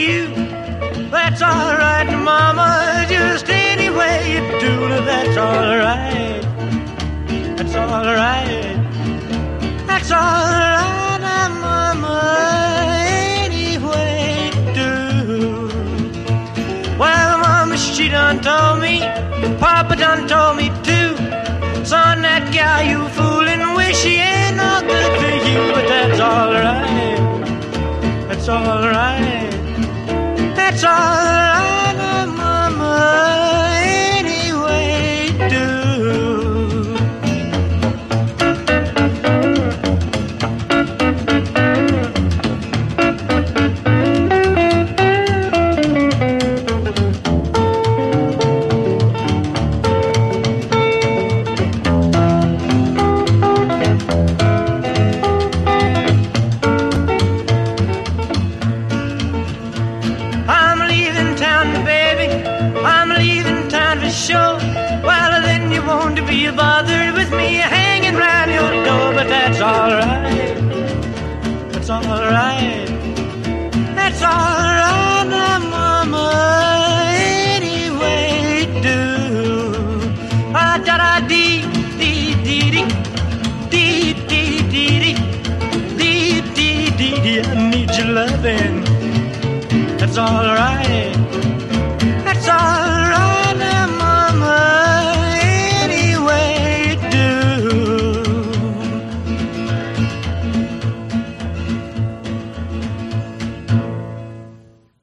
you. That's alright, Mama, just any way you do. That's alright. That's alright. That's alright, Mama, any way you do. Well, Mama, she done told me, Papa done told me too. Son, that gal you foolin' with, she ain't no good to you, but that's alright. That's alright. That's alright, won't bothered with me hanging round your door, but that's alright. That's alright. That's alright, now, Mama. Anyway, do. Ah, da da dee, dee, dee, dee. Dee, dee, dee, dee. Dee, dee, dee, dee. I need your loving. That's alright. That's alright.